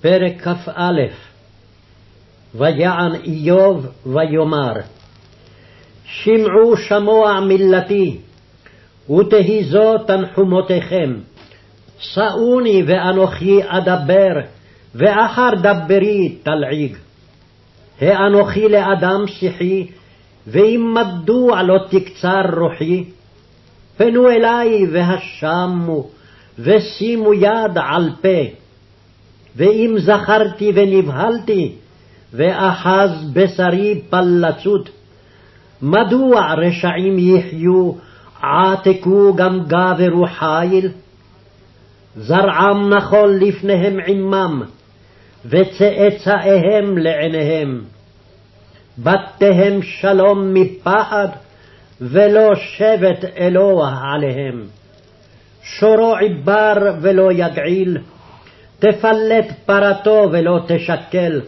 פרק כ"א ויען איוב ויאמר שמעו שמוע מילתי ותהי זו תנחומותיכם. שאוני ואנוכי אדבר ואחר דברי תלעיג. האנוכי לאדם שיחי ואם מדוע לא תקצר רוחי. פנו אלי והשמו ושימו יד על פה ואם זכרתי ונבהלתי, ואחז בשרי פלצות, מדוע רשעים יחיו, עתקו גם גברו חיל? זרעם נחול לפניהם עמם, וצאצאיהם לעיניהם. בתיהם שלום מפחד, ולא שבט אלוה עליהם. שורו עיבר ולא יגעיל, תפלט פרתו ולא תשקל,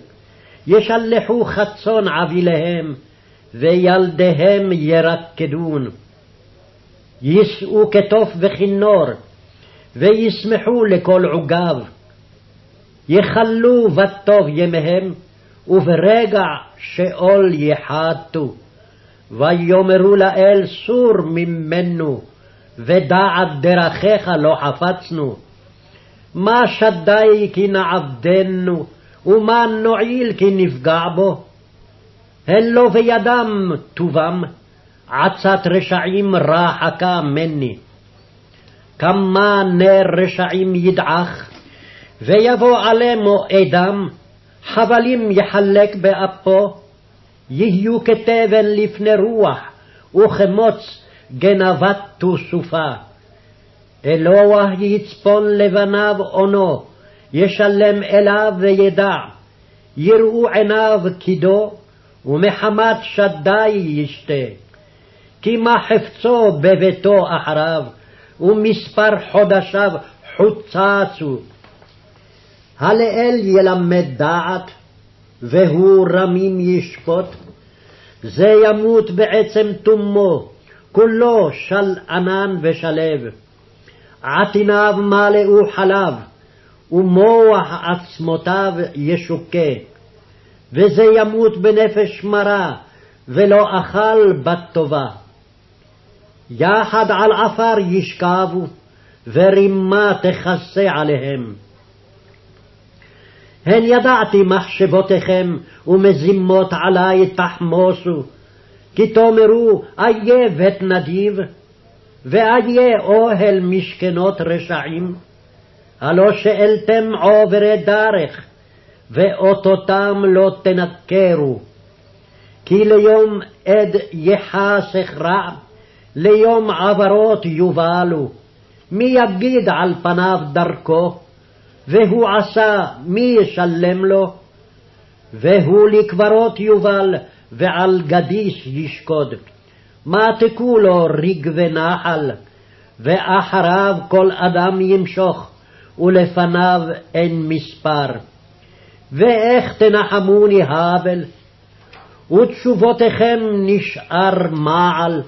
ישלחו חצון עביליהם, וילדיהם ירקדון. יישאו כתוף וכינור, וישמחו לכל עוגב. יכלו בטוב ימיהם, וברגע שאול יחתו. ויאמרו לאל סור ממנו, ודעת דרכיך לא חפצנו. מה שדי כי נעבדנו, ומה נועיל כי נפגע בו? הן לא בידם טובם, עצת רשעים רחקה מני. כמה נר רשעים ידעך, ויבוא עלימו אדם, חבלים יחלק באפו, יהיו כתבן לפני רוח, וכמוץ גנבת סופה. אלוה יצפון לבניו אונו, ישלם אליו וידע, יראו עיניו קידו, ומחמת שדי ישתה. כי מה חפצו בביתו אחריו, ומספר חודשיו חוצצו. הלאל ילמד דעת, והוא רמים ישפוט. זה ימות בעצם תומו, כולו של ענן ושלו. עטיניו מלאו חלב, ומוח עצמותיו ישוקה. וזה ימות בנפש מרה, ולא אכל בת טובה. יחד על עפר ישכבו, ורימה תכסה עליהם. הן ידעתי מחשבותיכם, ומזימות עלי תחמוסו, כי תאמרו איה בית נדיב, ואיה אוהל משכנות רשעים, הלא שאלתם עוברי דרך, ואותותם לא תנכרו. כי ליום עד יחסך רע, ליום עברות יובלו. מי יגיד על פניו דרכו, והוא עשה, מי ישלם לו? והוא לקברות יובל, ועל גדיש ישקוד. מעתקו לו ריג ונחל, ואחריו כל אדם ימשוך, ולפניו אין מספר. ואיך תנחמוני האבל, ותשובותיכם נשאר מעל.